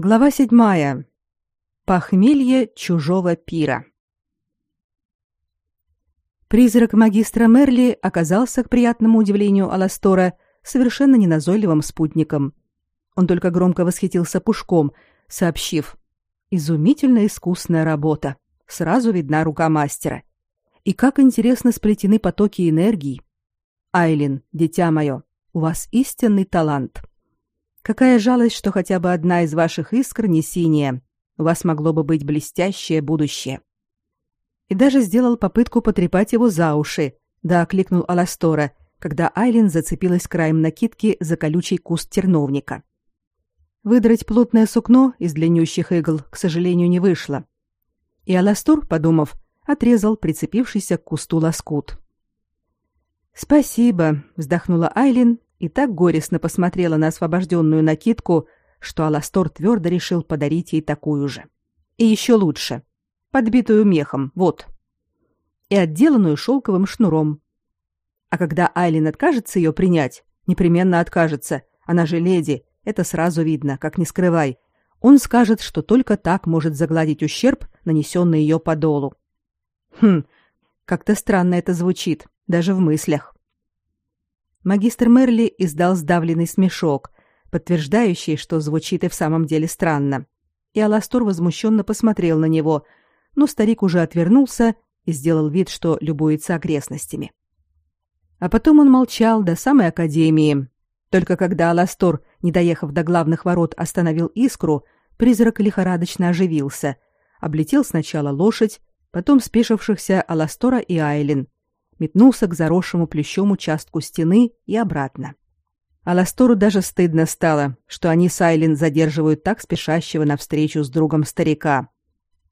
Глава седьмая. Похмелье чужого пира. Призрак магистра Мерли оказался, к приятному удивлению Аластора, совершенно неназойливым спутником. Он только громко восхитился пушком, сообщив «Изумительно искусная работа. Сразу видна рука мастера. И как интересно сплетены потоки энергии. Айлин, дитя мое, у вас истинный талант». Какая жалость, что хотя бы одна из ваших искр не синяя. У вас могло бы быть блестящее будущее. И даже сделал попытку потрепать его за уши, да окликнул Аластора, когда Айлин зацепилась краем накидки за колючий куст терновника. Выдрать плотное сукно из длиннющих игл, к сожалению, не вышло. И Аластор, подумав, отрезал прицепившийся к кусту лоскут. «Спасибо», — вздохнула Айлин и так горестно посмотрела на освобожденную накидку, что Аластор твердо решил подарить ей такую же. И еще лучше. Подбитую мехом, вот. И отделанную шелковым шнуром. А когда Айлин откажется ее принять, непременно откажется, она же леди, это сразу видно, как не скрывай, он скажет, что только так может загладить ущерб, нанесенный ее подолу. Хм, как-то странно это звучит, даже в мыслях. Магистр Мерли издал сдавленный смешок, подтверждающий, что звучит и в самом деле странно. И Аластор возмущенно посмотрел на него, но старик уже отвернулся и сделал вид, что любуется окрестностями. А потом он молчал до самой академии. Только когда Аластор, не доехав до главных ворот, остановил искру, призрак лихорадочно оживился, облетел сначала лошадь, потом спешившихся Аластора и Айлин, метнулся к заросшему плющом участку стены и обратно. Аластору даже стыдно стало, что они с Айлин задерживают так спешащего навстречу с другом старика.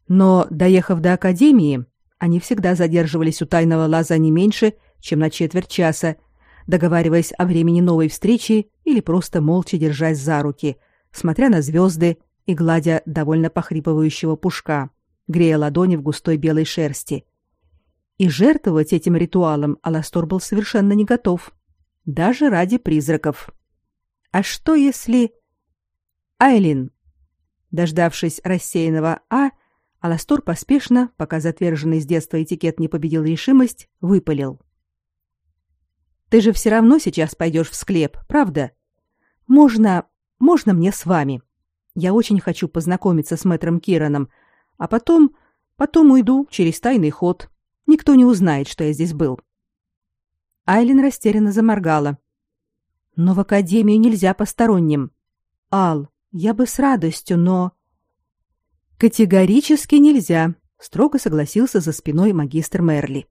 Но, доехав до академии, они всегда задерживались у тайного лаза не меньше, чем на четверть часа, договариваясь о времени новой встречи или просто молча держась за руки, смотря на звезды и гладя довольно похрипывающего пушка, грея ладони в густой белой шерсти – и жертвовать этим ритуалом Аластор был совершенно не готов. Даже ради призраков. А что если... Айлин. Дождавшись рассеянного «а», Аластор поспешно, пока затверженный с детства этикет не победил решимость, выпалил. «Ты же все равно сейчас пойдешь в склеп, правда? Можно... можно мне с вами? Я очень хочу познакомиться с мэтром Кираном, а потом... потом уйду через тайный ход. Никто не узнает, что я здесь был. Айлин растерянно заморгала. Но в академию нельзя посторонним. Ал, я бы с радостью, но категорически нельзя, строго согласился за спиной магистр Мерли.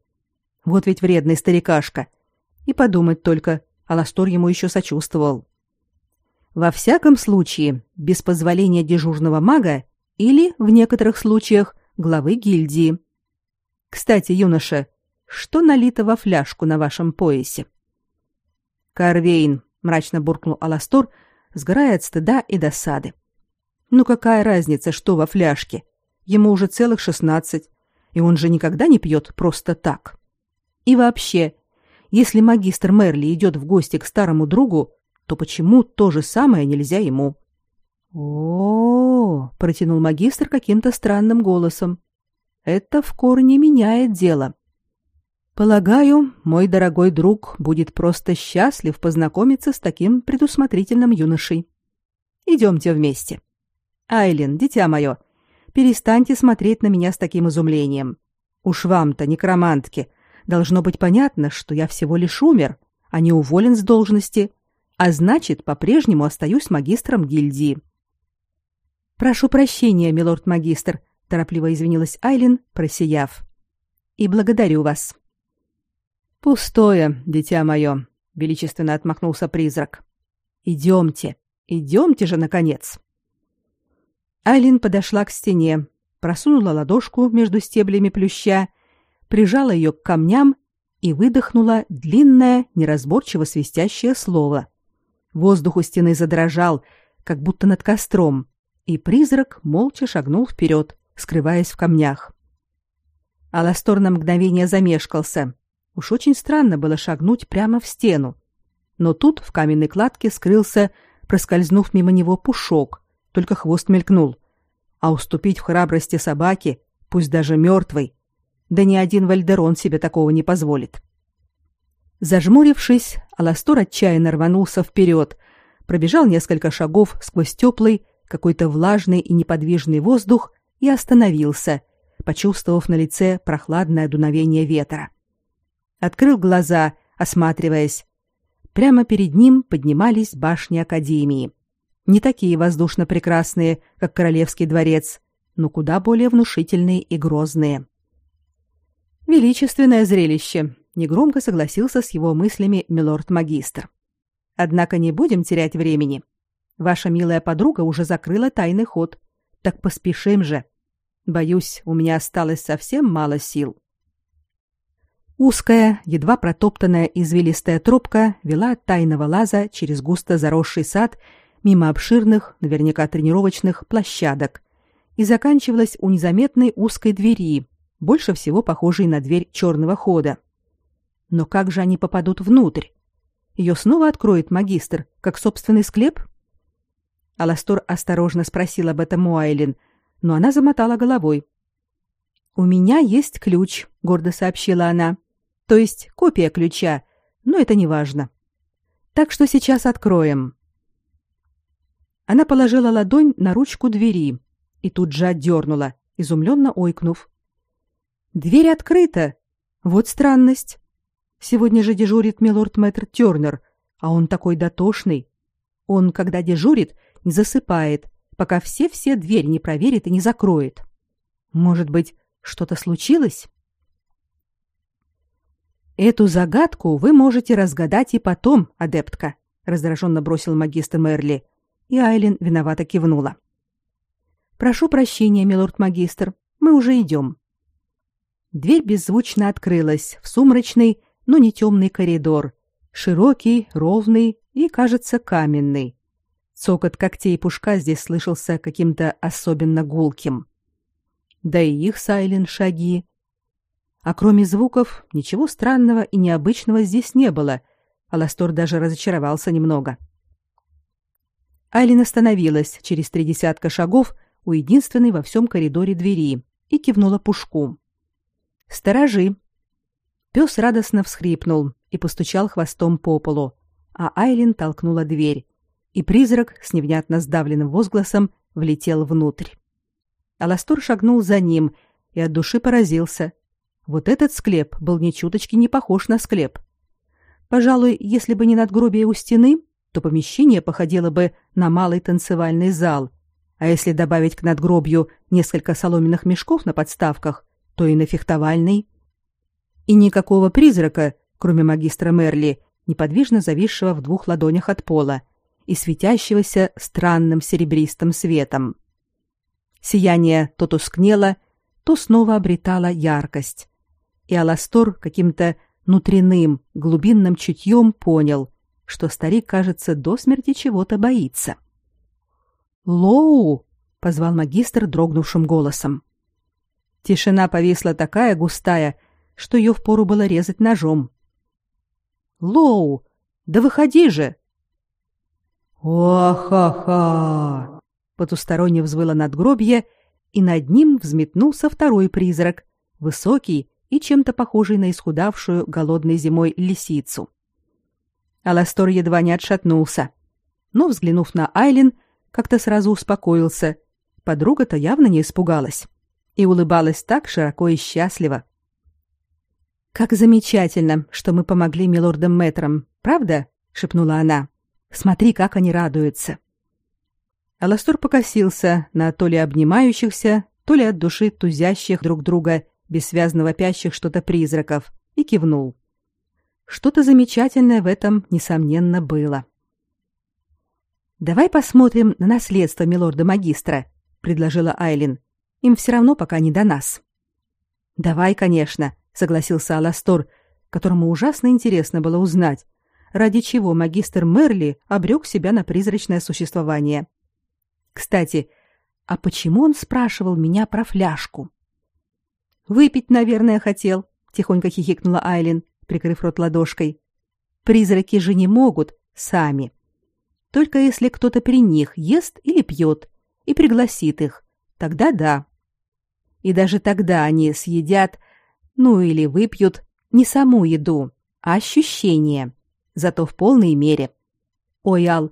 Вот ведь вредный старикашка. И подумать только, Аластор ему еще сочувствовал. Во всяком случае, без позволения дежурного мага или, в некоторых случаях, главы гильдии. Кстати, юноша, что налито во фляжку на вашем поясе? Карвейн, мрачно буркнул Аластор, сгорая от стыда и досады. Ну какая разница, что во фляжке? Ему уже целых шестнадцать, и он же никогда не пьет просто так. И вообще, если магистр Мерли идет в гости к старому другу, то почему то же самое нельзя ему? О, -о, -о протянул магистр каким-то странным голосом это в корне меняет дело. Полагаю, мой дорогой друг будет просто счастлив познакомиться с таким предусмотрительным юношей. Идемте вместе. Айлин, дитя мое, перестаньте смотреть на меня с таким изумлением. Уж вам-то, некромантке, должно быть понятно, что я всего лишь умер, а не уволен с должности, а значит, по-прежнему остаюсь магистром гильдии. Прошу прощения, милорд-магистр, торопливо извинилась Айлин, просияв. И благодарю вас. Пустое, дитя мое, величественно отмахнулся призрак. Идемте, идемте же наконец. Айлин подошла к стене, просунула ладошку между стеблями плюща, прижала ее к камням и выдохнула длинное, неразборчиво свистящее слово. Воздух у стены задрожал, как будто над костром, и призрак молча шагнул вперед, скрываясь в камнях. Аластор на мгновение замешкался. Уж очень странно было шагнуть прямо в стену. Но тут в каменной кладке скрылся, проскользнув мимо него пушок, только хвост мелькнул. А уступить в храбрости собаке, пусть даже мертвой, да ни один вальдерон себе такого не позволит. Зажмурившись, Аластор отчаянно рванулся вперед, пробежал несколько шагов сквозь теплый, какой-то влажный и неподвижный воздух и остановился, почувствовав на лице прохладное дуновение ветра. Открыл глаза, осматриваясь. Прямо перед ним поднимались башни Академии. Не такие воздушно прекрасные, как Королевский дворец, но куда более внушительные и грозные. Величественное зрелище, негромко согласился с его мыслями милорд-магистр. Однако не будем терять времени. Ваша милая подруга уже закрыла тайный ход. Так поспешим же. Боюсь, у меня осталось совсем мало сил. Узкая, едва протоптанная извилистая тропка вела от тайного лаза через густо заросший сад мимо обширных, наверняка тренировочных площадок и заканчивалась у незаметной узкой двери, больше всего похожей на дверь черного хода. Но как же они попадут внутрь? Ее снова откроет магистр, как собственный склеп? Аластор осторожно спросил об этом Уайлин, но она замотала головой. «У меня есть ключ», — гордо сообщила она. «То есть копия ключа, но это не важно. Так что сейчас откроем». Она положила ладонь на ручку двери и тут же отдернула, изумленно ойкнув. «Дверь открыта! Вот странность!» Сегодня же дежурит милорд Мэтр Тёрнер, а он такой дотошный. Он, когда дежурит, не засыпает, пока все-все дверь не проверит и не закроет. Может быть, что-то случилось? Эту загадку вы можете разгадать и потом, адептка, раздраженно бросил магистр Мерли, и Айлин виновато кивнула. Прошу прощения, милорд-магистр, мы уже идем. Дверь беззвучно открылась в сумрачный, но не темный коридор, широкий, ровный и, кажется, каменный. Цокот когтей пушка здесь слышался каким-то особенно гулким. Да и их Сайлен шаги. А кроме звуков, ничего странного и необычного здесь не было. Аластор даже разочаровался немного. Айлин остановилась через три десятка шагов у единственной во всем коридоре двери и кивнула пушку. «Сторожи!» Пес радостно всхрипнул и постучал хвостом по полу, а Айлин толкнула дверь, и призрак с невнятно сдавленным возгласом влетел внутрь. Аластор шагнул за ним и от души поразился. Вот этот склеп был ни чуточки не похож на склеп. Пожалуй, если бы не надгробие у стены, то помещение походило бы на малый танцевальный зал, а если добавить к надгробью несколько соломенных мешков на подставках, то и на фехтовальный и никакого призрака, кроме магистра Мерли, неподвижно зависшего в двух ладонях от пола и светящегося странным серебристым светом. Сияние то тускнело, то снова обретало яркость. И Аластор каким-то внутренним, глубинным чутьем понял, что старик, кажется, до смерти чего-то боится. «Лоу!» — позвал магистр дрогнувшим голосом. Тишина повисла такая густая, что ее впору было резать ножом. «Лоу! Да выходи же!» «О-ха-ха!» Потусторонне взвыло надгробье, и над ним взметнулся второй призрак, высокий и чем-то похожий на исхудавшую голодной зимой лисицу. Аластор едва не отшатнулся, но, взглянув на Айлин, как-то сразу успокоился. Подруга-то явно не испугалась и улыбалась так широко и счастливо. Как замечательно, что мы помогли милордам Мэтрам, правда? шепнула она. Смотри, как они радуются. Аластор покосился на то ли обнимающихся, то ли от души тузящих друг друга, бессвязно вопящих что-то призраков, и кивнул. Что-то замечательное в этом несомненно было. Давай посмотрим на наследство милорда магистра, предложила Айлин. Им все равно пока не до нас. Давай, конечно, согласился Аластор, которому ужасно интересно было узнать, ради чего магистр Мерли обрек себя на призрачное существование. Кстати, а почему он спрашивал меня про фляжку? Выпить, наверное, хотел, тихонько хихикнула Айлин, прикрыв рот ладошкой. Призраки же не могут сами. Только если кто-то при них ест или пьет, и пригласит их. Тогда да. И даже тогда они съедят, ну или выпьют не саму еду, а ощущение, зато в полной мере. Ой, Ал,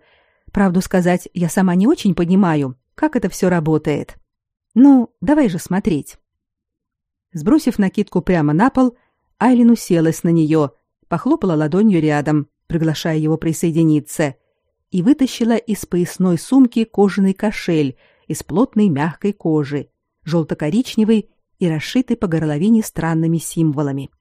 правду сказать, я сама не очень понимаю, как это все работает. Ну, давай же смотреть. Сбросив накидку прямо на пол, Айлин уселась на нее, похлопала ладонью рядом, приглашая его присоединиться, и вытащила из поясной сумки кожаный кошель из плотной мягкой кожи, желто-коричневый и расшитый по горловине странными символами.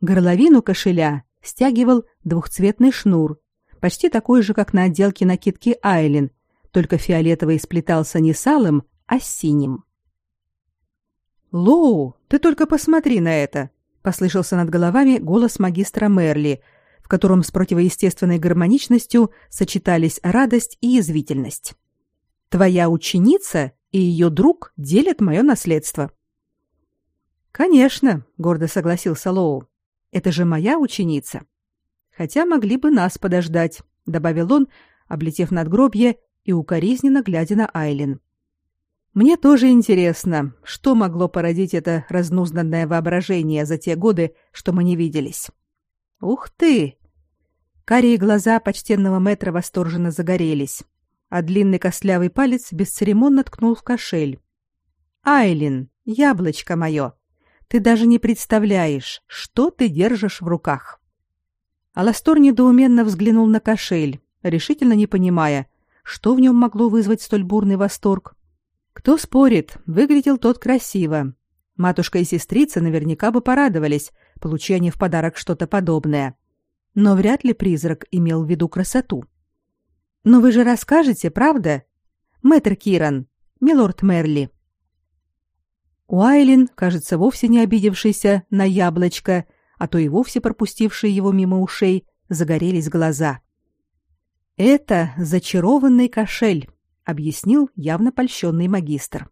Горловину кошеля стягивал двухцветный шнур, почти такой же, как на отделке накидки Айлин, только фиолетовый сплетался не с алым, а с синим. «Лоу, ты только посмотри на это!» — послышался над головами голос магистра Мерли, в котором с противоестественной гармоничностью сочетались радость и язвительность. «Твоя ученица и ее друг делят мое наследство». «Конечно», — гордо согласился Лоу. «Это же моя ученица. Хотя могли бы нас подождать», — добавил он, облетев надгробье и укоризненно глядя на Айлин. Мне тоже интересно, что могло породить это разнузданное воображение за те годы, что мы не виделись. Ух ты! Карие глаза почтенного метра восторженно загорелись, а длинный костлявый палец бесцеремонно ткнул в кошель. Айлин, яблочко мое, ты даже не представляешь, что ты держишь в руках. Аластор недоуменно взглянул на кошель, решительно не понимая, что в нем могло вызвать столь бурный восторг. Кто спорит, выглядел тот красиво. Матушка и сестрица наверняка бы порадовались, получи они в подарок что-то подобное. Но вряд ли призрак имел в виду красоту. Но вы же расскажете, правда? Мэтр Киран, милорд Мерли. Уайлин, кажется, вовсе не обидевшийся на яблочко, а то и вовсе пропустивший его мимо ушей, загорелись глаза. Это зачарованный кошель объяснил явно польщенный магистр.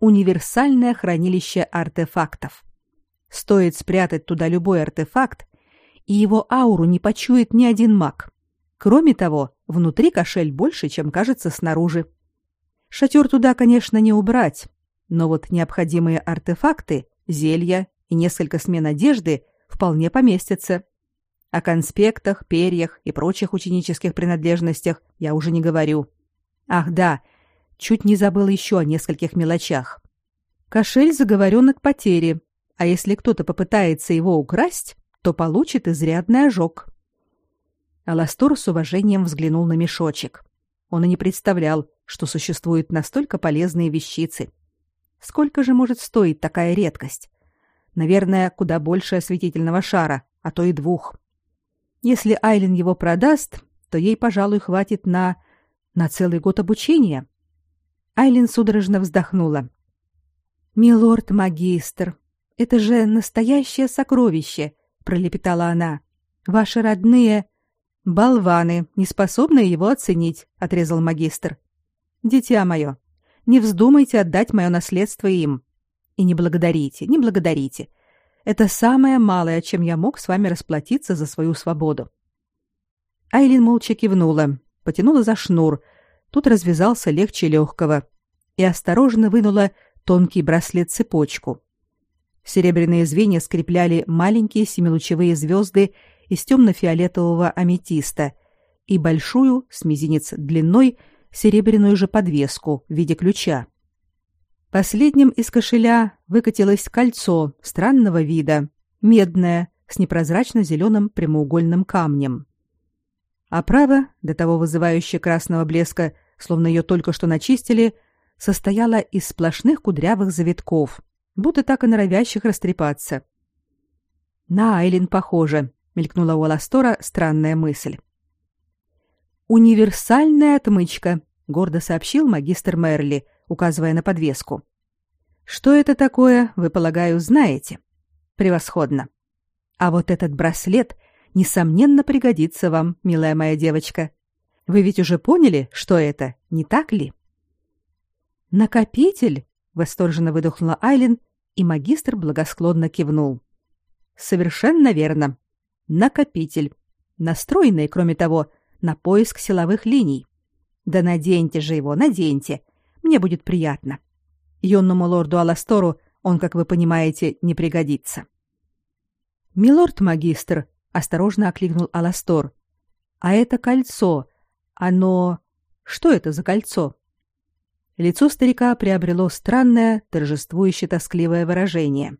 Универсальное хранилище артефактов. Стоит спрятать туда любой артефакт, и его ауру не почует ни один маг. Кроме того, внутри кошель больше, чем кажется снаружи. Шатер туда, конечно, не убрать, но вот необходимые артефакты, зелья и несколько смен одежды вполне поместятся. О конспектах, перьях и прочих ученических принадлежностях я уже не говорю. Ах да, чуть не забыл еще о нескольких мелочах. Кошель заговорен к потере, а если кто-то попытается его украсть, то получит изрядный ожог. Аластор с уважением взглянул на мешочек. Он и не представлял, что существуют настолько полезные вещицы. Сколько же может стоить такая редкость? Наверное, куда больше осветительного шара, а то и двух. Если Айлин его продаст, то ей, пожалуй, хватит на на целый год обучения. Айлин судорожно вздохнула. Милорд магистр, это же настоящее сокровище, пролепетала она. Ваши родные болваны, не способные его оценить, отрезал магистр. Дитя мое, не вздумайте отдать мое наследство им. И не благодарите, не благодарите. Это самое малое, чем я мог с вами расплатиться за свою свободу. Айлин молча кивнула, потянула за шнур, тут развязался легче легкого, и осторожно вынула тонкий браслет-цепочку. Серебряные звенья скрепляли маленькие семилучевые звезды из темно-фиолетового аметиста и большую, с мизинец длиной, серебряную же подвеску в виде ключа. Последним из кошеля выкатилось кольцо странного вида, медное, с непрозрачно-зеленым прямоугольным камнем а право, до того вызывающее красного блеска, словно ее только что начистили, состояла из сплошных кудрявых завитков, будто так и норовящих растрепаться. «На Айлин похоже», — мелькнула у Аластора странная мысль. «Универсальная отмычка», — гордо сообщил магистр Мерли, указывая на подвеску. «Что это такое, вы, полагаю, знаете?» «Превосходно. А вот этот браслет несомненно пригодится вам, милая моя девочка. Вы ведь уже поняли, что это, не так ли? Накопитель, восторженно выдохнула Айлин, и магистр благосклонно кивнул. Совершенно верно. Накопитель, настроенный, кроме того, на поиск силовых линий. Да наденьте же его, наденьте. Мне будет приятно. Юному лорду Аластору он, как вы понимаете, не пригодится. Милорд-магистр, осторожно окликнул Аластор. А это кольцо, оно... Что это за кольцо? Лицо старика приобрело странное, торжествующе тоскливое выражение.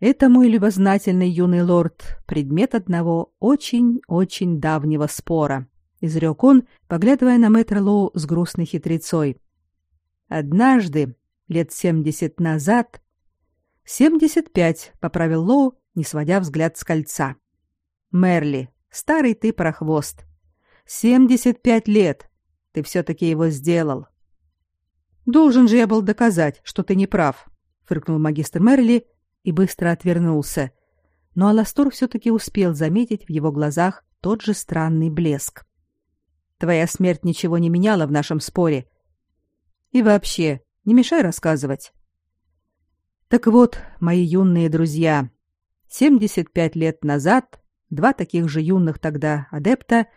Это мой любознательный юный лорд, предмет одного очень-очень давнего спора, изрек он, поглядывая на мэтра Лоу с грустной хитрецой. Однажды, лет семьдесят назад, семьдесят пять, поправил Лоу, не сводя взгляд с кольца. Мерли, старый ты прохвост. Семьдесят пять лет. Ты все таки его сделал. Должен же я был доказать, что ты не прав, фыркнул магистр Мерли и быстро отвернулся. Но Аластор все таки успел заметить в его глазах тот же странный блеск. Твоя смерть ничего не меняла в нашем споре. И вообще, не мешай рассказывать. Так вот, мои юные друзья, 75 лет назад два таких же юных тогда адепта —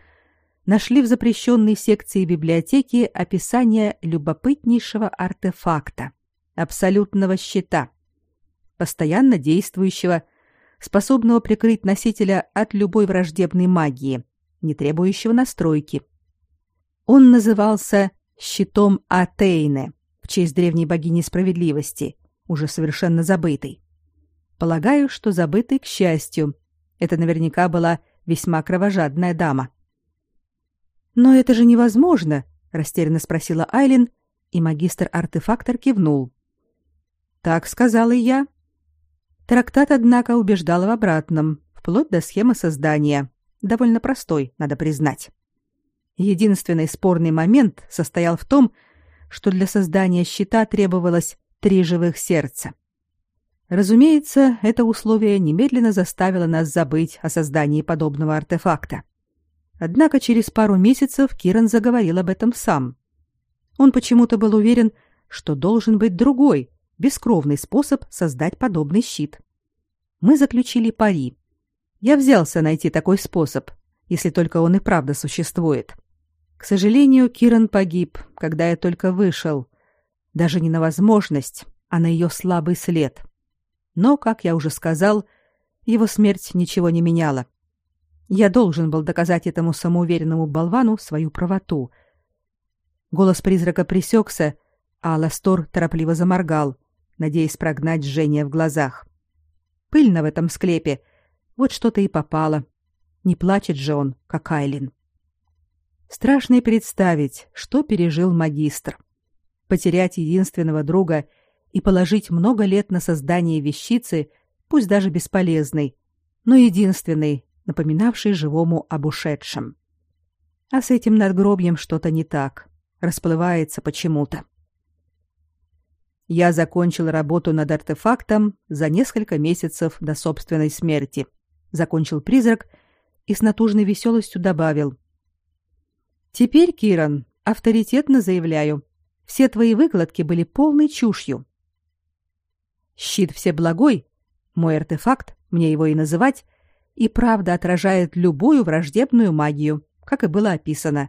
нашли в запрещенной секции библиотеки описание любопытнейшего артефакта абсолютного щита, постоянно действующего, способного прикрыть носителя от любой враждебной магии, не требующего настройки. Он назывался щитом Атейны в честь древней богини справедливости, уже совершенно забытой. Полагаю, что забытой к счастью. Это наверняка была весьма кровожадная дама. Но это же невозможно, растерянно спросила Айлин, и магистр-артефактор кивнул. Так сказала и я. Трактат, однако, убеждал в обратном, вплоть до схемы создания, довольно простой, надо признать. Единственный спорный момент состоял в том, что для создания щита требовалось три живых сердца. Разумеется, это условие немедленно заставило нас забыть о создании подобного артефакта. Однако через пару месяцев Киран заговорил об этом сам. Он почему-то был уверен, что должен быть другой, бескровный способ создать подобный щит. Мы заключили пари. Я взялся найти такой способ, если только он и правда существует. К сожалению, Киран погиб, когда я только вышел. Даже не на возможность, а на ее слабый след. Но, как я уже сказал, его смерть ничего не меняла. Я должен был доказать этому самоуверенному болвану свою правоту. Голос призрака пресекся, а Ластор торопливо заморгал, надеясь прогнать жжение в глазах. Пыльно в этом склепе. Вот что-то и попало. Не плачет же он, как Айлин. Страшно и представить, что пережил магистр. Потерять единственного друга и положить много лет на создание вещицы, пусть даже бесполезной, но единственной, напоминавший живому об ушедшем. А с этим надгробьем что-то не так. Расплывается почему-то. Я закончил работу над артефактом за несколько месяцев до собственной смерти. Закончил призрак и с натужной веселостью добавил. Теперь, Киран, авторитетно заявляю, все твои выкладки были полной чушью. Щит Всеблагой, мой артефакт, мне его и называть, и правда отражает любую враждебную магию, как и было описано.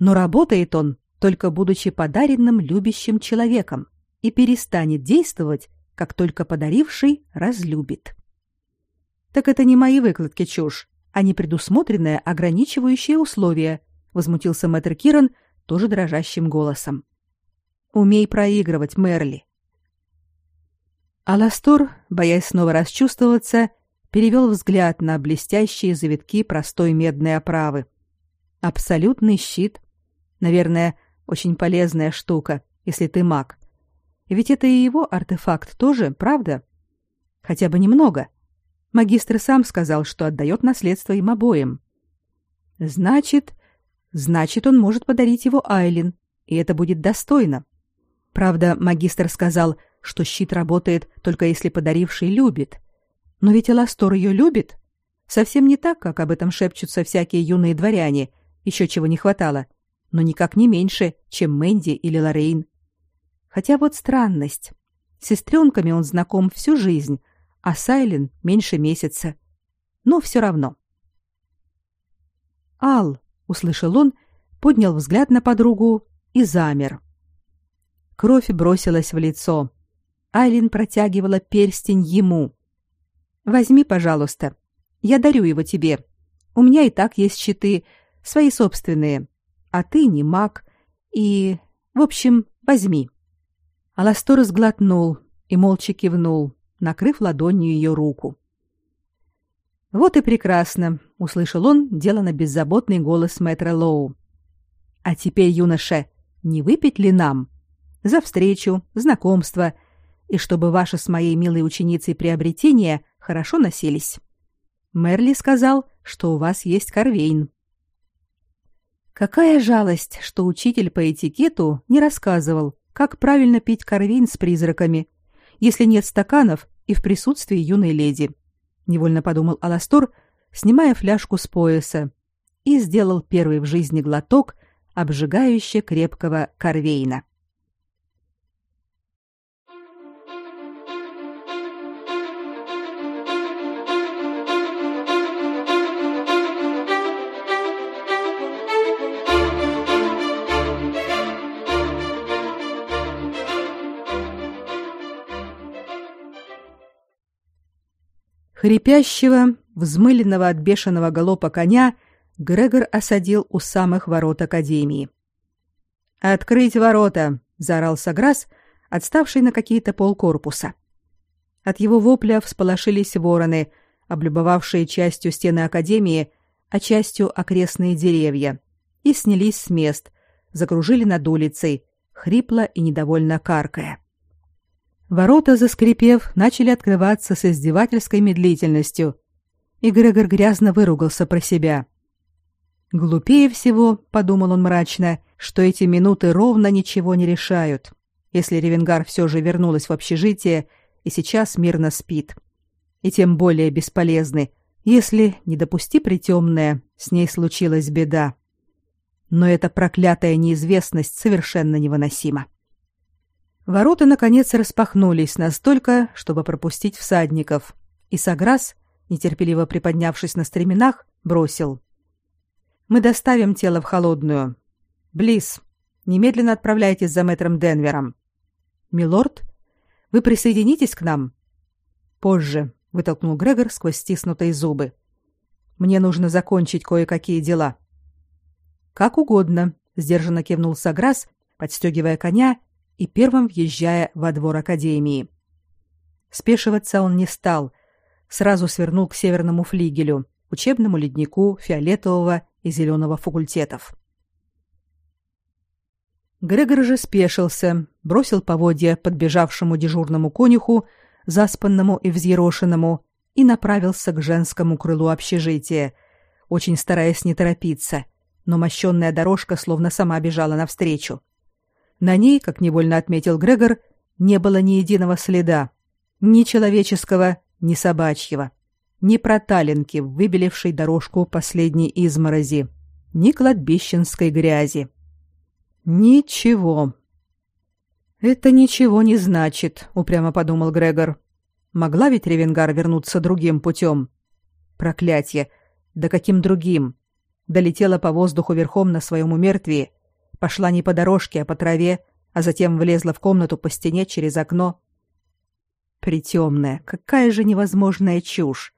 Но работает он только будучи подаренным любящим человеком и перестанет действовать, как только подаривший разлюбит. Так это не мои выкладки чушь, а не предусмотренное ограничивающее условие, возмутился мэтр Киран тоже дрожащим голосом. Умей проигрывать, Мерли. Аластор, боясь снова расчувствоваться, перевел взгляд на блестящие завитки простой медной оправы. Абсолютный щит. Наверное, очень полезная штука, если ты маг. Ведь это и его артефакт тоже, правда? Хотя бы немного. Магистр сам сказал, что отдает наследство им обоим. Значит, значит, он может подарить его Айлин, и это будет достойно. Правда, магистр сказал, что щит работает только если подаривший любит. Но ведь Эластор ее любит. Совсем не так, как об этом шепчутся всякие юные дворяне. Еще чего не хватало. Но никак не меньше, чем Мэнди или Лорейн. Хотя вот странность. С сестренками он знаком всю жизнь, а Сайлен меньше месяца. Но все равно. «Ал», — услышал он, поднял взгляд на подругу и замер. Кровь бросилась в лицо. Айлин протягивала перстень ему. «Возьми, пожалуйста. Я дарю его тебе. У меня и так есть щиты, свои собственные. А ты не маг. И, в общем, возьми». Аластор сглотнул и молча кивнул, накрыв ладонью ее руку. «Вот и прекрасно», — услышал он делано беззаботный голос мэтра Лоу. «А теперь, юноша, не выпить ли нам? За встречу, знакомство, и чтобы ваши с моей милой ученицей приобретения хорошо носились. Мерли сказал, что у вас есть корвейн». Какая жалость, что учитель по этикету не рассказывал, как правильно пить корвейн с призраками, если нет стаканов и в присутствии юной леди невольно подумал Аластор, снимая фляжку с пояса, и сделал первый в жизни глоток обжигающе крепкого корвейна. Хрипящего, взмыленного от бешеного галопа коня Грегор осадил у самых ворот академии. «Открыть ворота!» — заорал Саграс, отставший на какие-то полкорпуса. От его вопля всполошились вороны, облюбовавшие частью стены академии, а частью окрестные деревья, и снялись с мест, закружили над улицей, хрипло и недовольно каркая. Ворота, заскрипев, начали открываться с издевательской медлительностью, и Грегор грязно выругался про себя. Глупее всего, подумал он мрачно, что эти минуты ровно ничего не решают, если Ревенгар все же вернулась в общежитие и сейчас мирно спит. И тем более бесполезны, если, не допусти притемное, с ней случилась беда. Но эта проклятая неизвестность совершенно невыносима. Ворота наконец распахнулись настолько, чтобы пропустить всадников, и Саграс, нетерпеливо приподнявшись на стременах, бросил: "Мы доставим тело в холодную. Близ, немедленно отправляйтесь за мэтром Денвером. Милорд, вы присоединитесь к нам?" "Позже", вытолкнул Грегор сквозь стиснутые зубы. "Мне нужно закончить кое-какие дела." "Как угодно", сдержанно кивнул Саграс, подстегивая коня и первым въезжая во двор академии. Спешиваться он не стал, сразу свернул к северному флигелю, учебному леднику фиолетового и зеленого факультетов. Грегор же спешился, бросил поводья подбежавшему дежурному конюху, заспанному и взъерошенному, и направился к женскому крылу общежития, очень стараясь не торопиться, но мощенная дорожка словно сама бежала навстречу. На ней, как невольно отметил Грегор, не было ни единого следа, ни человеческого, ни собачьего, ни проталинки, выбелившей дорожку последней изморози, ни кладбищенской грязи. Ничего. Это ничего не значит, упрямо подумал Грегор. Могла ведь Ревенгар вернуться другим путем. Проклятье! Да каким другим? Долетела по воздуху верхом на своем умертвии пошла не по дорожке, а по траве, а затем влезла в комнату по стене через окно. Притемная, какая же невозможная чушь.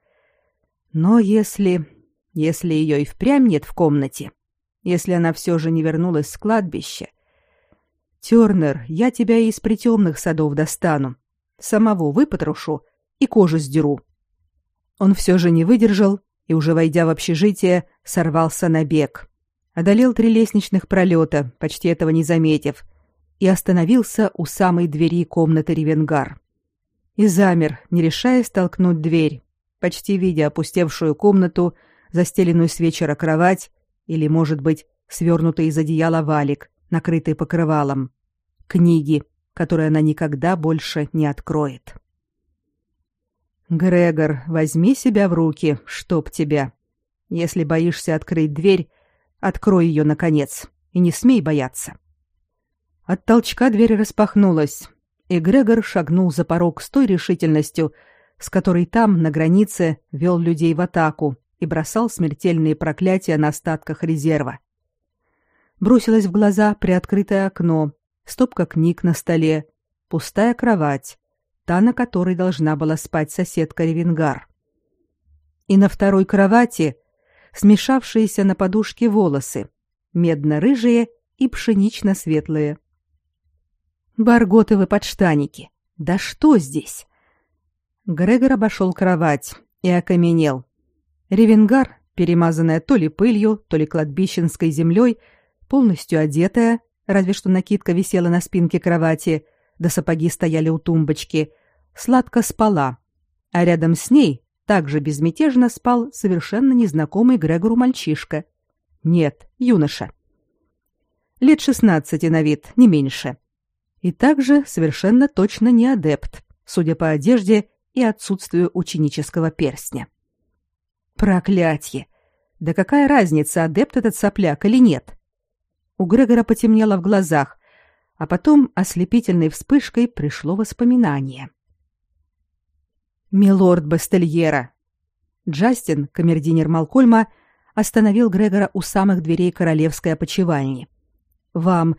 Но если... если ее и впрямь нет в комнате, если она все же не вернулась с кладбища... Тернер, я тебя из притемных садов достану, самого выпотрошу и кожу сдеру. Он все же не выдержал и, уже войдя в общежитие, сорвался на бег одолел три лестничных пролета, почти этого не заметив, и остановился у самой двери комнаты Ревенгар. И замер, не решаясь толкнуть дверь, почти видя опустевшую комнату, застеленную с вечера кровать или, может быть, свернутый из одеяла валик, накрытый покрывалом, книги, которые она никогда больше не откроет. Грегор, возьми себя в руки, чтоб тебя. Если боишься открыть дверь, Открой ее, наконец, и не смей бояться. От толчка дверь распахнулась, и Грегор шагнул за порог с той решительностью, с которой там, на границе, вел людей в атаку и бросал смертельные проклятия на остатках резерва. Бросилось в глаза приоткрытое окно, стопка книг на столе, пустая кровать, та, на которой должна была спать соседка Ревенгар. И на второй кровати смешавшиеся на подушке волосы, медно-рыжие и пшенично-светлые. Барготовы подштаники. Да что здесь? Грегор обошел кровать и окаменел. Ревенгар, перемазанная то ли пылью, то ли кладбищенской землей, полностью одетая, разве что накидка висела на спинке кровати, да сапоги стояли у тумбочки, сладко спала, а рядом с ней также безмятежно спал совершенно незнакомый Грегору мальчишка. Нет, юноша. Лет шестнадцати на вид, не меньше. И также совершенно точно не адепт, судя по одежде и отсутствию ученического перстня. Проклятье! Да какая разница, адепт этот сопляк или нет? У Грегора потемнело в глазах, а потом ослепительной вспышкой пришло воспоминание. «Милорд Бастельера!» Джастин, камердинер Малкольма, остановил Грегора у самых дверей королевской опочивальни. «Вам...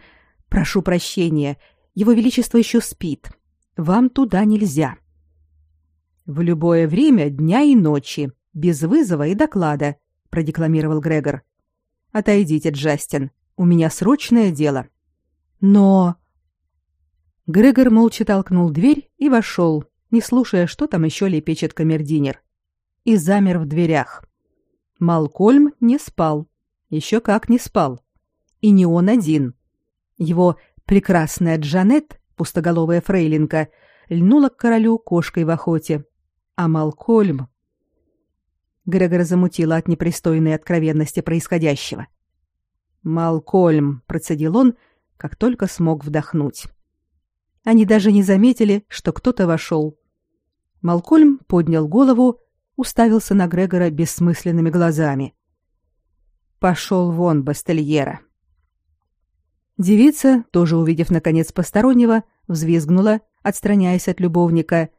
Прошу прощения, его Величество еще спит. Вам туда нельзя». «В любое время дня и ночи, без вызова и доклада», — продекламировал Грегор. «Отойдите, Джастин, у меня срочное дело». «Но...» Грегор молча толкнул дверь и вошел, не слушая, что там еще лепечет камердинер, и замер в дверях. Малкольм не спал. Еще как не спал. И не он один. Его прекрасная Джанет, пустоголовая фрейлинка, льнула к королю кошкой в охоте. А Малкольм... Грегор замутила от непристойной откровенности происходящего. «Малкольм», — процедил он, как только смог вдохнуть. Они даже не заметили, что кто-то вошел. Малкольм поднял голову, уставился на Грегора бессмысленными глазами. «Пошел вон, Бастельера!» Девица, тоже увидев наконец постороннего, взвизгнула, отстраняясь от любовника,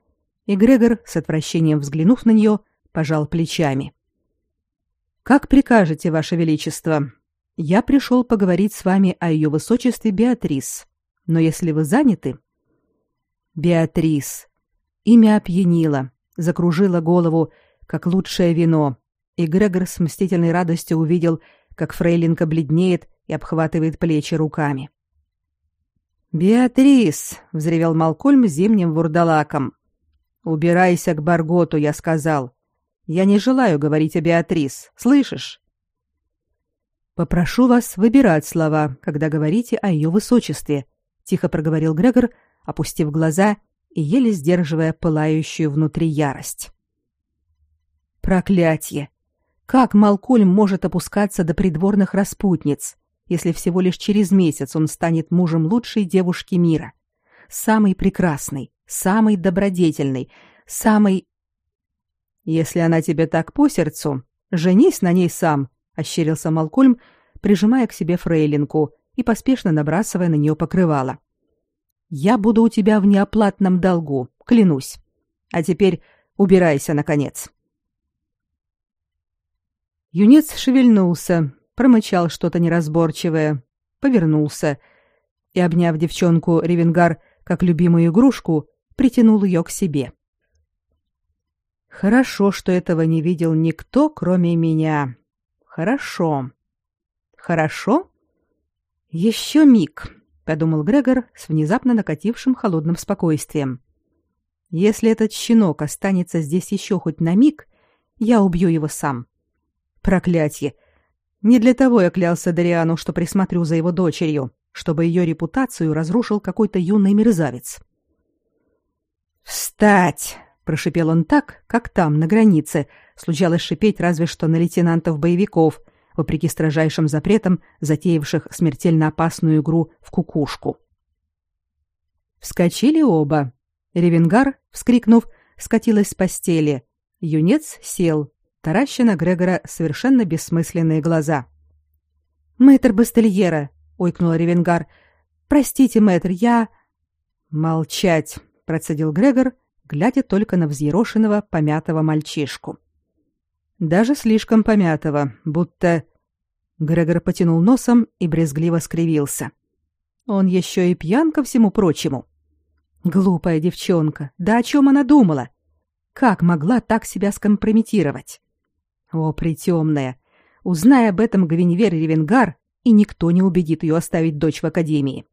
и Грегор, с отвращением взглянув на нее, пожал плечами. «Как прикажете, Ваше Величество? Я пришел поговорить с вами о ее высочестве Беатрис, но если вы заняты...» Беатрис. Имя опьянило, закружило голову, как лучшее вино, и Грегор с мстительной радостью увидел, как фрейлинка бледнеет и обхватывает плечи руками. «Беатрис!» — взревел Малкольм зимним вурдалаком. «Убирайся к Барготу», — я сказал. «Я не желаю говорить о Беатрис, слышишь?» «Попрошу вас выбирать слова, когда говорите о ее высочестве», — тихо проговорил Грегор, опустив глаза и еле сдерживая пылающую внутри ярость. Проклятье! Как Малкольм может опускаться до придворных распутниц, если всего лишь через месяц он станет мужем лучшей девушки мира, самой прекрасной, самой добродетельной, самой Если она тебе так по сердцу, женись на ней сам, ощерился Малкольм, прижимая к себе фрейлинку и поспешно набрасывая на нее покрывало. Я буду у тебя в неоплатном долгу, клянусь. А теперь убирайся наконец. Юнец шевельнулся, промычал что-то неразборчивое, повернулся и, обняв девчонку Ревенгар как любимую игрушку, притянул ее к себе. Хорошо, что этого не видел никто, кроме меня. Хорошо. Хорошо? Еще миг подумал Грегор с внезапно накатившим холодным спокойствием. Если этот щенок останется здесь еще хоть на миг, я убью его сам. Проклятье! Не для того я клялся Дариану, что присмотрю за его дочерью, чтобы ее репутацию разрушил какой-то юный мерзавец. «Встать!» — прошипел он так, как там, на границе, случалось шипеть разве что на лейтенантов-боевиков — вопреки строжайшим запретам, затеявших смертельно опасную игру в кукушку. Вскочили оба. Ревенгар, вскрикнув, скатилась с постели. Юнец сел, тараща на Грегора совершенно бессмысленные глаза. «Мэтр Бастельера!» — ойкнула Ревенгар. «Простите, мэтр, я...» «Молчать!» — процедил Грегор, глядя только на взъерошенного, помятого мальчишку. Даже слишком помятого, будто... Грегор потянул носом и брезгливо скривился. Он еще и пьян ко всему прочему. Глупая девчонка, да о чем она думала? Как могла так себя скомпрометировать? О, притемная! Узнай об этом Гвиневер Ревенгар, и никто не убедит ее оставить дочь в академии.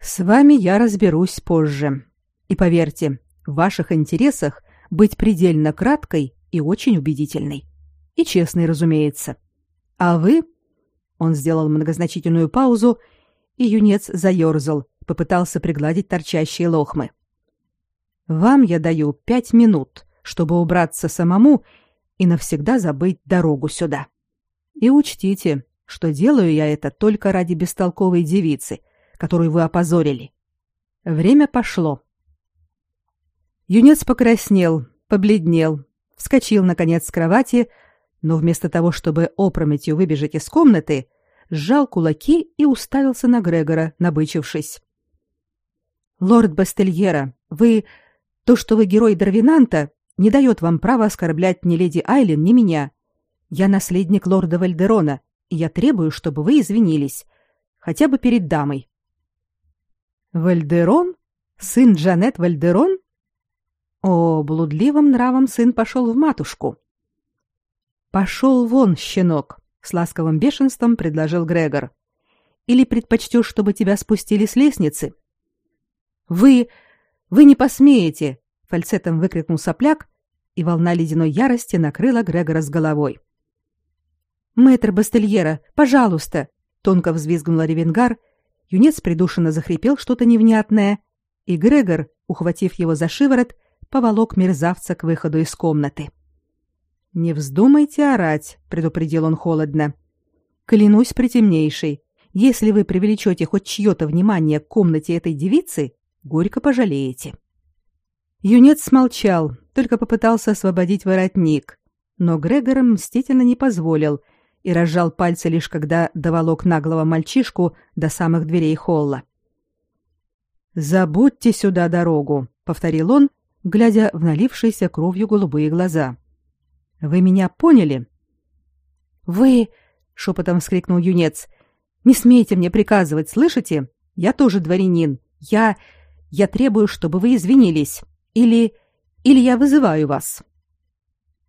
С вами я разберусь позже. И поверьте, в ваших интересах быть предельно краткой и очень убедительной. И честной, разумеется. А вы Он сделал многозначительную паузу, и юнец заерзал, попытался пригладить торчащие лохмы. Вам я даю пять минут, чтобы убраться самому и навсегда забыть дорогу сюда. И учтите, что делаю я это только ради бестолковой девицы, которую вы опозорили. Время пошло. Юнец покраснел, побледнел, вскочил наконец с кровати, но вместо того, чтобы опрометью выбежать из комнаты, сжал кулаки и уставился на Грегора, набычившись. Лорд Бастельера, вы то, что вы герой Дарвинанта, не дает вам права оскорблять ни леди Айлин, ни меня. Я наследник лорда Вальдерона, и я требую, чтобы вы извинились, хотя бы перед дамой. Вальдерон? Сын Джанет Вальдерон? О, блудливым нравом сын пошел в матушку. Пошел вон, щенок, с ласковым бешенством предложил Грегор. Или предпочтешь, чтобы тебя спустили с лестницы? Вы вы не посмеете, фальцетом выкрикнул сопляк, и волна ледяной ярости накрыла Грегора с головой. Мэтр Бастельера, пожалуйста, тонко взвизгнула Ревенгар. Юнец придушенно захрипел что-то невнятное, и Грегор, ухватив его за шиворот, поволок мерзавца к выходу из комнаты. Не вздумайте орать, предупредил он холодно. Клянусь притемнейшей, если вы привлечете хоть чье-то внимание к комнате этой девицы, горько пожалеете. Юнец смолчал, только попытался освободить воротник, но Грегор мстительно не позволил и разжал пальцы лишь когда доволок наглого мальчишку до самых дверей холла. «Забудьте сюда дорогу», — повторил он, глядя в налившиеся кровью голубые глаза. «Вы меня поняли?» «Вы...» — шепотом вскрикнул юнец. «Не смейте мне приказывать, слышите? Я тоже дворянин. Я... я требую, чтобы вы извинились. Или... или я вызываю вас».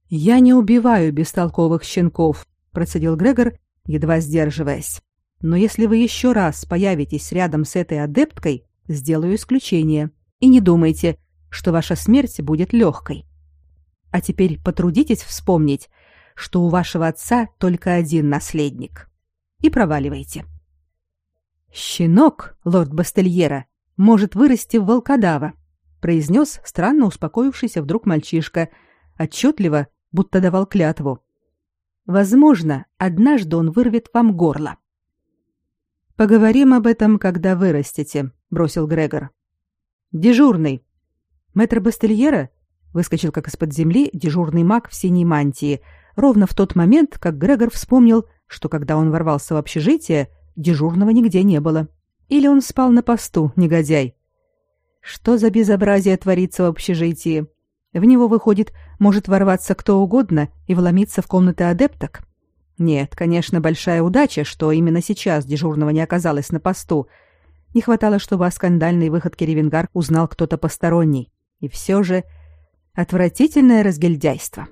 «Я не убиваю бестолковых щенков», — процедил Грегор, едва сдерживаясь. «Но если вы еще раз появитесь рядом с этой адепткой, сделаю исключение. И не думайте, что ваша смерть будет легкой. А теперь потрудитесь вспомнить, что у вашего отца только один наследник. И проваливайте». «Щенок, лорд Бастельера, может вырасти в волкодава», произнес странно успокоившийся вдруг мальчишка, отчетливо, будто давал клятву. Возможно, однажды он вырвет вам горло. Поговорим об этом, когда вырастете, бросил Грегор. Дежурный. Мэтр Бастельера выскочил как из-под земли дежурный маг в синей мантии, ровно в тот момент, как Грегор вспомнил, что когда он ворвался в общежитие, дежурного нигде не было. Или он спал на посту, негодяй. Что за безобразие творится в общежитии? В него, выходит, может ворваться кто угодно и вломиться в комнаты адепток? Нет, конечно, большая удача, что именно сейчас дежурного не оказалось на посту. Не хватало, чтобы о скандальной выходке Ревенгар узнал кто-то посторонний. И все же отвратительное разгильдяйство.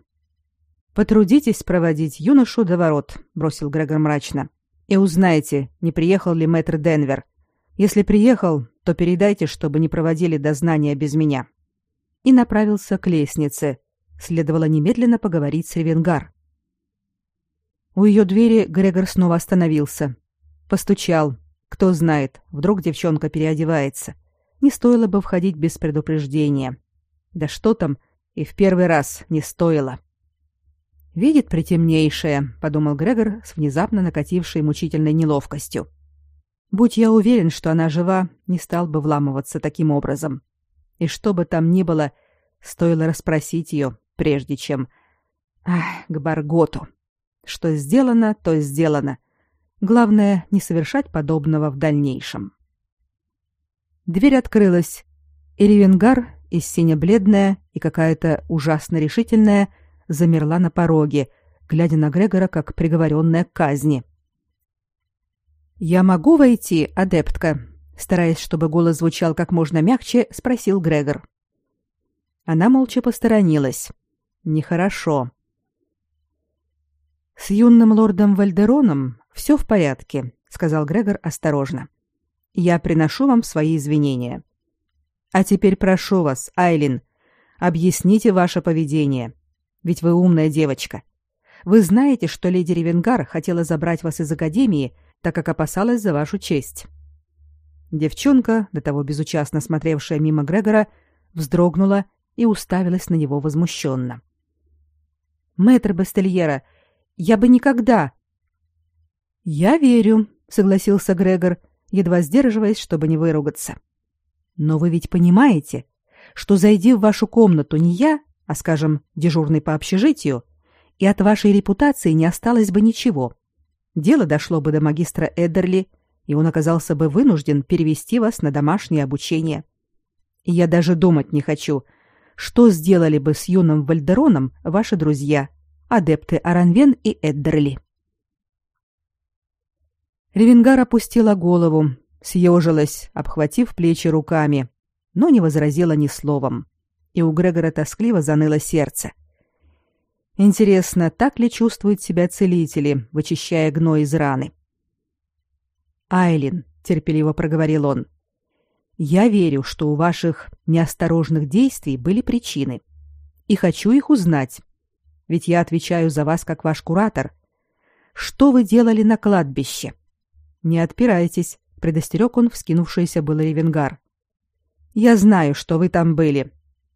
Потрудитесь проводить юношу до ворот, бросил Грегор мрачно. И узнайте, не приехал ли мэтр Денвер. Если приехал, то передайте, чтобы не проводили дознания без меня. И направился к лестнице. Следовало немедленно поговорить с Ревенгар. У ее двери Грегор снова остановился. Постучал. Кто знает, вдруг девчонка переодевается. Не стоило бы входить без предупреждения. Да что там, и в первый раз не стоило. Видит притемнейшее, подумал Грегор с внезапно накатившей мучительной неловкостью. Будь я уверен, что она жива, не стал бы вламываться таким образом. И что бы там ни было, стоило расспросить ее, прежде чем... Ах, к Барготу. Что сделано, то сделано. Главное, не совершать подобного в дальнейшем. Дверь открылась, и Ревенгар, из сине-бледная и какая-то ужасно решительная, замерла на пороге, глядя на Грегора как приговоренная к казни. Я могу войти, адептка, стараясь, чтобы голос звучал как можно мягче, спросил Грегор. Она молча посторонилась. Нехорошо. С юным лордом Вальдероном все в порядке, сказал Грегор осторожно. Я приношу вам свои извинения. А теперь прошу вас, Айлин, объясните ваше поведение. Ведь вы умная девочка. Вы знаете, что леди Ревенгар хотела забрать вас из академии, так как опасалась за вашу честь. Девчонка, до того безучастно смотревшая мимо Грегора, вздрогнула и уставилась на него возмущенно. «Мэтр Бастельера, я бы никогда...» «Я верю», — согласился Грегор, едва сдерживаясь, чтобы не выругаться. «Но вы ведь понимаете, что, зайди в вашу комнату не я, а, скажем, дежурный по общежитию, и от вашей репутации не осталось бы ничего. Дело дошло бы до магистра Эддерли, и он оказался бы вынужден перевести вас на домашнее обучение. И я даже думать не хочу, что сделали бы с юным Вальдероном ваши друзья, адепты Аранвен и Эддерли. Ревенгар опустила голову, съежилась, обхватив плечи руками, но не возразила ни словом. И у Грегора тоскливо заныло сердце. Интересно, так ли чувствуют себя целители, вычищая гной из раны? Айлин, терпеливо проговорил он. Я верю, что у ваших неосторожных действий были причины, и хочу их узнать. Ведь я отвечаю за вас как ваш куратор. Что вы делали на кладбище? Не отпирайтесь, предостерег он вскинувшийся был Ревенгар. Я знаю, что вы там были.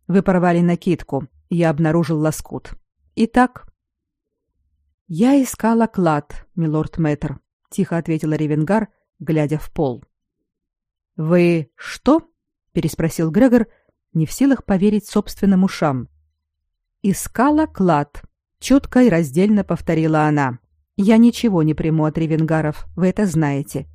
Вы порвали накидку. Я обнаружил лоскут. Итак, я искала клад, милорд Мэтр, тихо ответила Ревенгар, глядя в пол. Вы что? переспросил Грегор, не в силах поверить собственным ушам. Искала клад, четко и раздельно повторила она. Я ничего не приму от Ревенгаров, вы это знаете.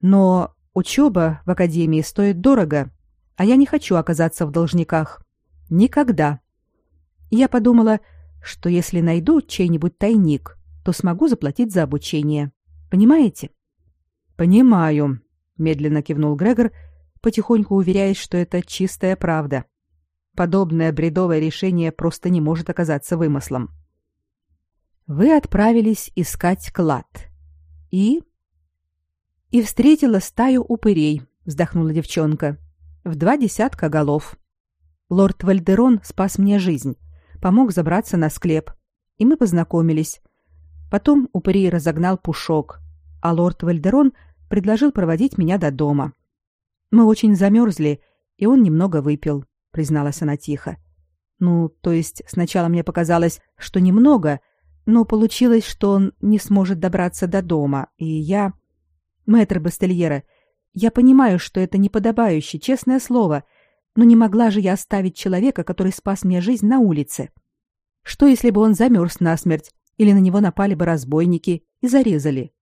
Но учеба в академии стоит дорого, а я не хочу оказаться в должниках. Никогда. Я подумала, что если найду чей-нибудь тайник, то смогу заплатить за обучение. Понимаете? Понимаю, медленно кивнул Грегор, потихоньку уверяясь, что это чистая правда. Подобное бредовое решение просто не может оказаться вымыслом. Вы отправились искать клад. И и встретила стаю упырей, вздохнула девчонка. В два десятка голов. Лорд Вальдерон спас мне жизнь помог забраться на склеп, и мы познакомились. Потом упырей разогнал Пушок, а лорд Вальдерон предложил проводить меня до дома. Мы очень замерзли, и он немного выпил, призналась она тихо. Ну, то есть сначала мне показалось, что немного, но получилось, что он не сможет добраться до дома, и я... Мэтр Бастельера, я понимаю, что это неподобающе, честное слово, но не могла же я оставить человека, который спас мне жизнь на улице. Что, если бы он замерз насмерть, или на него напали бы разбойники и зарезали?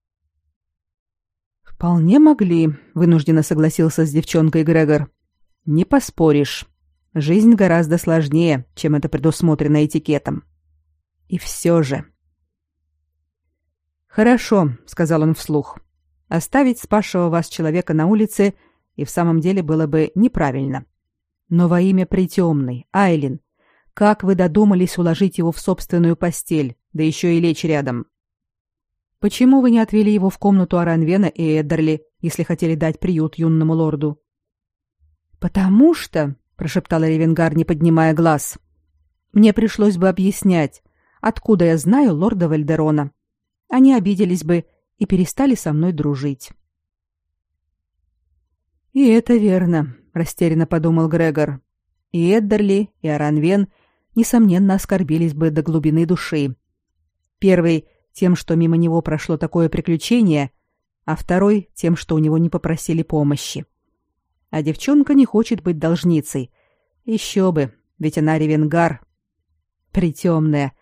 Вполне могли, вынужденно согласился с девчонкой Грегор. Не поспоришь. Жизнь гораздо сложнее, чем это предусмотрено этикетом. И все же. Хорошо, сказал он вслух. Оставить спасшего вас человека на улице и в самом деле было бы неправильно. Но во имя притемной, Айлин, как вы додумались уложить его в собственную постель, да еще и лечь рядом? Почему вы не отвели его в комнату Аранвена и Эддерли, если хотели дать приют юному лорду? Потому что, прошептала Ревенгар, не поднимая глаз, мне пришлось бы объяснять, откуда я знаю лорда Вальдерона. Они обиделись бы и перестали со мной дружить. И это верно, растерянно подумал Грегор. И Эддерли, и Аранвен несомненно оскорбились бы до глубины души. Первый тем, что мимо него прошло такое приключение, а второй тем, что у него не попросили помощи. А девчонка не хочет быть должницей. Еще бы, ведь она ревенгар. Притемная.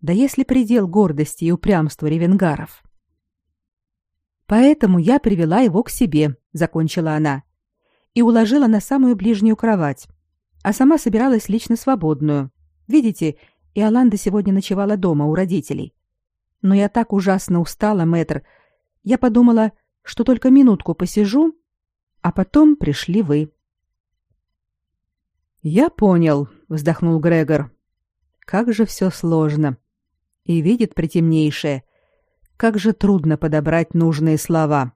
Да если предел гордости и упрямства ревенгаров. Поэтому я привела его к себе, закончила она и уложила на самую ближнюю кровать, а сама собиралась лично свободную. Видите, Иоланда сегодня ночевала дома у родителей. Но я так ужасно устала, мэтр. Я подумала, что только минутку посижу, а потом пришли вы. Я понял, вздохнул Грегор. Как же все сложно. И видит притемнейшее, как же трудно подобрать нужные слова.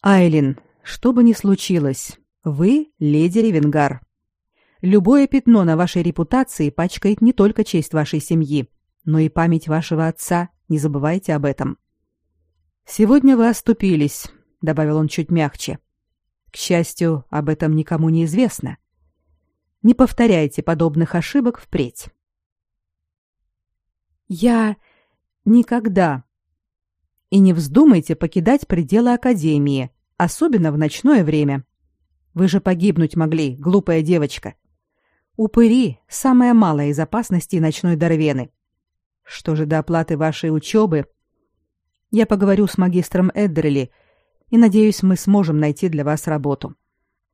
Айлин, что бы ни случилось, вы леди Ревенгар. Любое пятно на вашей репутации пачкает не только честь вашей семьи, но и память вашего отца. Не забывайте об этом. Сегодня вы оступились, добавил он чуть мягче. К счастью, об этом никому не известно. Не повторяйте подобных ошибок впредь. Я никогда и не вздумайте покидать пределы академии, особенно в ночное время. Вы же погибнуть могли, глупая девочка. Упыри — самая малая из опасностей ночной Дорвены. Что же до оплаты вашей учебы? Я поговорю с магистром Эддерли, и, надеюсь, мы сможем найти для вас работу.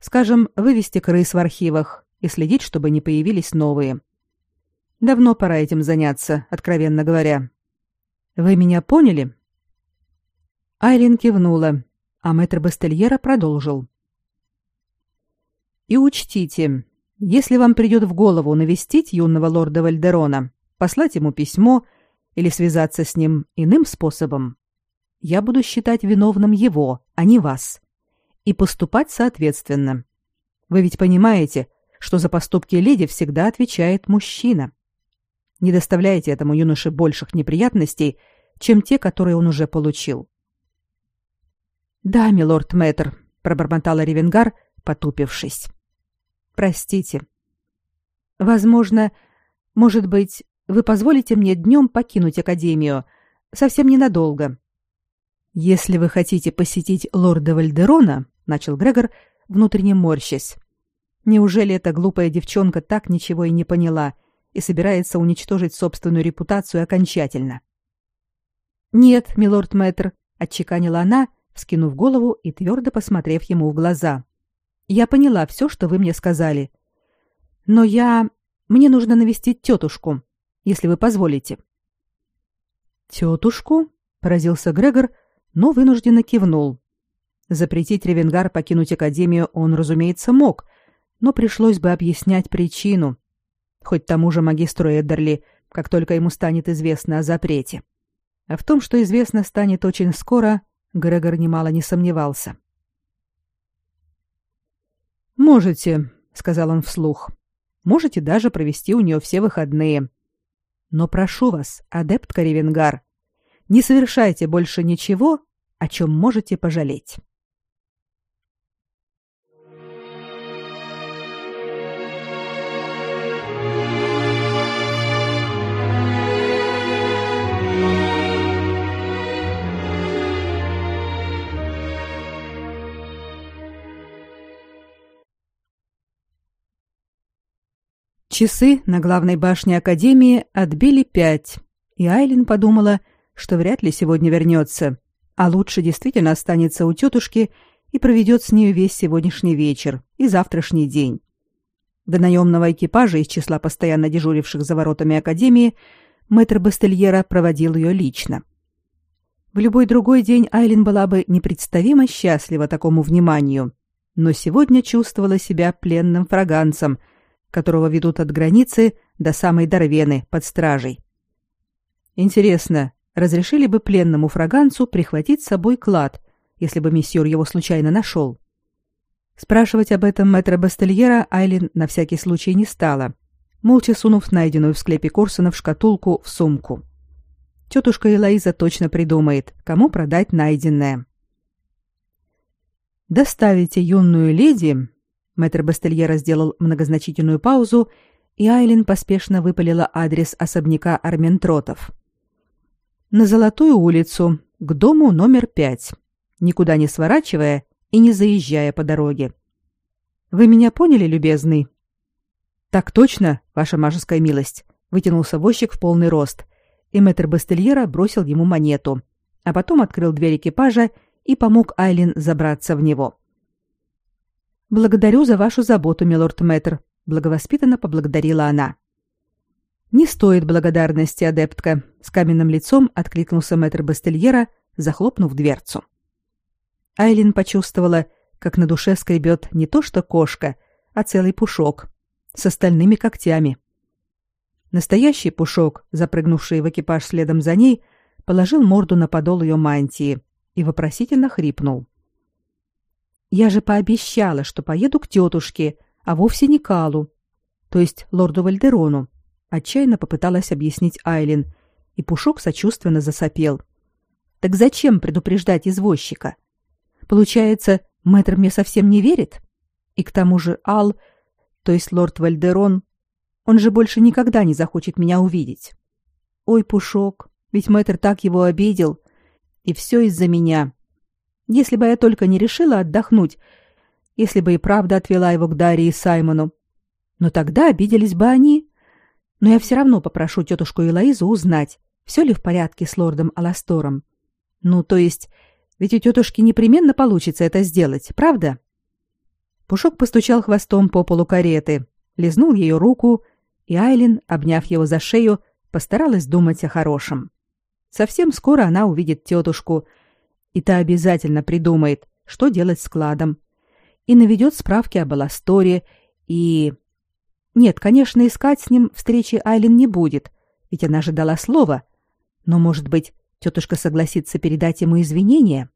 Скажем, вывести крыс в архивах и следить, чтобы не появились новые. Давно пора этим заняться, откровенно говоря. Вы меня поняли?» Айлин кивнула, а мэтр Бастельера продолжил. «И учтите, если вам придет в голову навестить юного лорда Вальдерона, послать ему письмо или связаться с ним иным способом, я буду считать виновным его, а не вас, и поступать соответственно. Вы ведь понимаете, что за поступки леди всегда отвечает мужчина. Не доставляйте этому юноше больших неприятностей, чем те, которые он уже получил. Да, милорд Мэтр, пробормотала Ревенгар, потупившись. Простите. Возможно, может быть, вы позволите мне днем покинуть академию, совсем ненадолго. Если вы хотите посетить лорда Вальдерона, начал Грегор, внутренне морщась. Неужели эта глупая девчонка так ничего и не поняла и собирается уничтожить собственную репутацию окончательно? Нет, милорд Мэтр, отчеканила она, вскинув голову и твердо посмотрев ему в глаза. Я поняла все, что вы мне сказали. Но я мне нужно навестить тетушку, если вы позволите. Тетушку? поразился Грегор, но вынужденно кивнул. Запретить Ревенгар покинуть академию он, разумеется, мог, но пришлось бы объяснять причину, хоть тому же магистру Эддерли, как только ему станет известно о запрете. А в том, что известно станет очень скоро, Грегор немало не сомневался. «Можете», — сказал он вслух. «Можете даже провести у нее все выходные. Но прошу вас, адепт Каревенгар, не совершайте больше ничего, о чем можете пожалеть». Часы на главной башне Академии отбили пять, и Айлин подумала, что вряд ли сегодня вернется, а лучше действительно останется у тетушки и проведет с нею весь сегодняшний вечер и завтрашний день. До наемного экипажа из числа постоянно дежуривших за воротами Академии мэтр Бастельера проводил ее лично. В любой другой день Айлин была бы непредставимо счастлива такому вниманию, но сегодня чувствовала себя пленным фраганцем – которого ведут от границы до самой Дарвены под стражей. Интересно, разрешили бы пленному фраганцу прихватить с собой клад, если бы месьеор его случайно нашел? Спрашивать об этом мэтра Бастельера Айлин на всякий случай не стала, молча сунув найденную в склепе Корсона в шкатулку в сумку. Тетушка Элоиза точно придумает, кому продать найденное. «Доставите юную леди Мэтр Бастельера сделал многозначительную паузу, и Айлин поспешно выпалила адрес особняка Арментротов. На Золотую улицу, к дому номер пять, никуда не сворачивая и не заезжая по дороге. Вы меня поняли, любезный? Так точно, ваша мажеская милость, вытянулся возчик в полный рост, и мэтр Бастельера бросил ему монету, а потом открыл дверь экипажа и помог Айлин забраться в него. Благодарю за вашу заботу, милорд Мэтр, благовоспитанно поблагодарила она. Не стоит благодарности, адептка, с каменным лицом откликнулся мэтр Бастельера, захлопнув дверцу. Айлин почувствовала, как на душе скребет не то что кошка, а целый пушок с остальными когтями. Настоящий пушок, запрыгнувший в экипаж следом за ней, положил морду на подол ее мантии и вопросительно хрипнул. «Я же пообещала, что поеду к тетушке, а вовсе не к Аллу, то есть лорду Вальдерону», отчаянно попыталась объяснить Айлин, и Пушок сочувственно засопел. «Так зачем предупреждать извозчика? Получается, мэтр мне совсем не верит? И к тому же Ал, то есть лорд Вальдерон, он же больше никогда не захочет меня увидеть. Ой, Пушок, ведь мэтр так его обидел. И все из-за меня. Если бы я только не решила отдохнуть, если бы и правда отвела его к Дарье и Саймону. Но тогда обиделись бы они. Но я все равно попрошу тетушку Элоизу узнать, все ли в порядке с лордом Аластором. Ну, то есть, ведь у тетушки непременно получится это сделать, правда? Пушок постучал хвостом по полу кареты, лизнул ее руку, и Айлин, обняв его за шею, постаралась думать о хорошем. Совсем скоро она увидит тетушку, и та обязательно придумает, что делать с кладом, и наведет справки об Аласторе, и... Нет, конечно, искать с ним встречи Айлин не будет, ведь она же дала слово. Но, может быть, тетушка согласится передать ему извинения?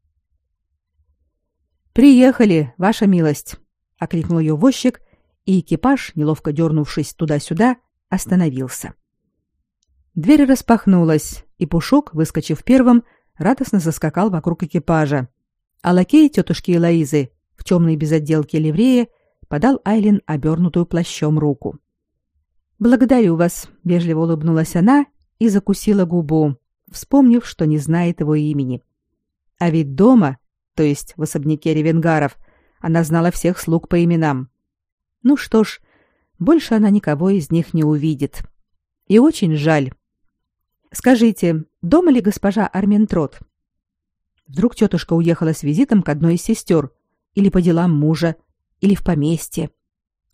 «Приехали, ваша милость!» — окликнул ее возчик, и экипаж, неловко дернувшись туда-сюда, остановился. Дверь распахнулась, и Пушок, выскочив первым, радостно заскакал вокруг экипажа. А лакей тетушки Элоизы в темной безотделке ливрея подал Айлин обернутую плащом руку. «Благодарю вас», — вежливо улыбнулась она и закусила губу, вспомнив, что не знает его имени. А ведь дома, то есть в особняке Ревенгаров, она знала всех слуг по именам. Ну что ж, больше она никого из них не увидит. И очень жаль. Скажите, дома ли госпожа Арментрот? Вдруг тетушка уехала с визитом к одной из сестер, или по делам мужа, или в поместье.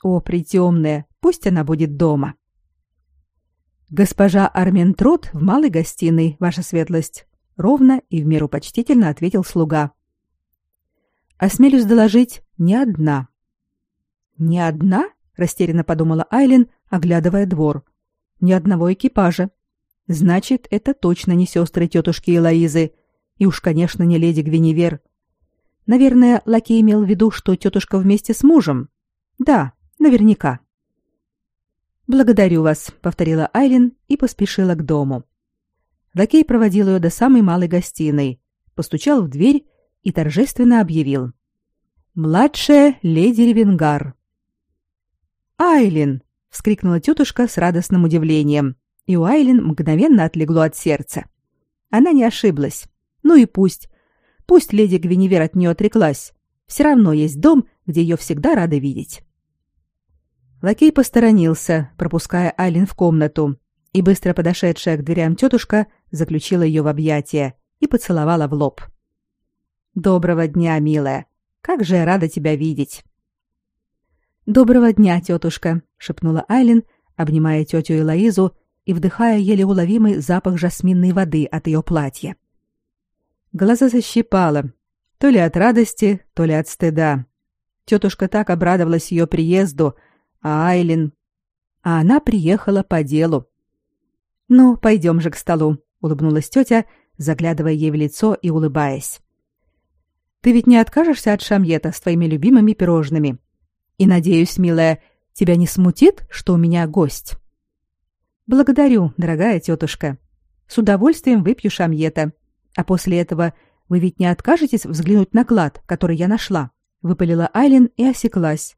О, притемная, пусть она будет дома. Госпожа Арментрот в малой гостиной, ваша светлость, ровно и в меру почтительно ответил слуга. Осмелюсь доложить, не одна. Не одна? растерянно подумала Айлин, оглядывая двор. Ни одного экипажа. Значит, это точно не сестры тетушки Элоизы, и уж, конечно, не леди Гвиневер. Наверное, лакей имел в виду, что тетушка вместе с мужем. Да, наверняка. Благодарю вас, повторила Айлин и поспешила к дому. Лакей проводил ее до самой малой гостиной, постучал в дверь и торжественно объявил: "Младшая леди Ревенгар". "Айлин!" вскрикнула тетушка с радостным удивлением и у Айлин мгновенно отлегло от сердца. Она не ошиблась. Ну и пусть. Пусть леди Гвиневер от нее отреклась. Все равно есть дом, где ее всегда рады видеть. Лакей посторонился, пропуская Айлин в комнату, и быстро подошедшая к дверям тетушка заключила ее в объятия и поцеловала в лоб. «Доброго дня, милая! Как же я рада тебя видеть!» «Доброго дня, тетушка!» — шепнула Айлин, обнимая тетю Элоизу и вдыхая еле уловимый запах жасминной воды от ее платья. Глаза защипало, то ли от радости, то ли от стыда. Тетушка так обрадовалась ее приезду, а Айлин... А она приехала по делу. «Ну, пойдем же к столу», — улыбнулась тетя, заглядывая ей в лицо и улыбаясь. «Ты ведь не откажешься от шамьета с твоими любимыми пирожными? И, надеюсь, милая, тебя не смутит, что у меня гость?» Благодарю, дорогая тетушка. С удовольствием выпью шамьета. А после этого вы ведь не откажетесь взглянуть на клад, который я нашла, выпалила Айлин и осеклась.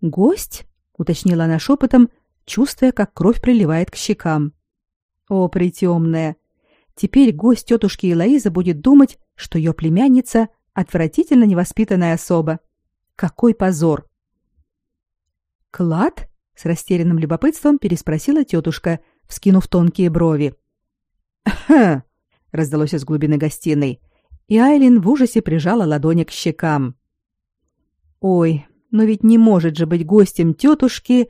Гость? уточнила она шепотом, чувствуя, как кровь приливает к щекам. О, притемная! Теперь гость тетушки Элоизы будет думать, что ее племянница отвратительно невоспитанная особа. Какой позор! Клад? С растерянным любопытством переспросила тетушка, вскинув тонкие брови. «Ха!» — раздалось из глубины гостиной, и Айлин в ужасе прижала ладони к щекам. «Ой, но ведь не может же быть гостем тетушки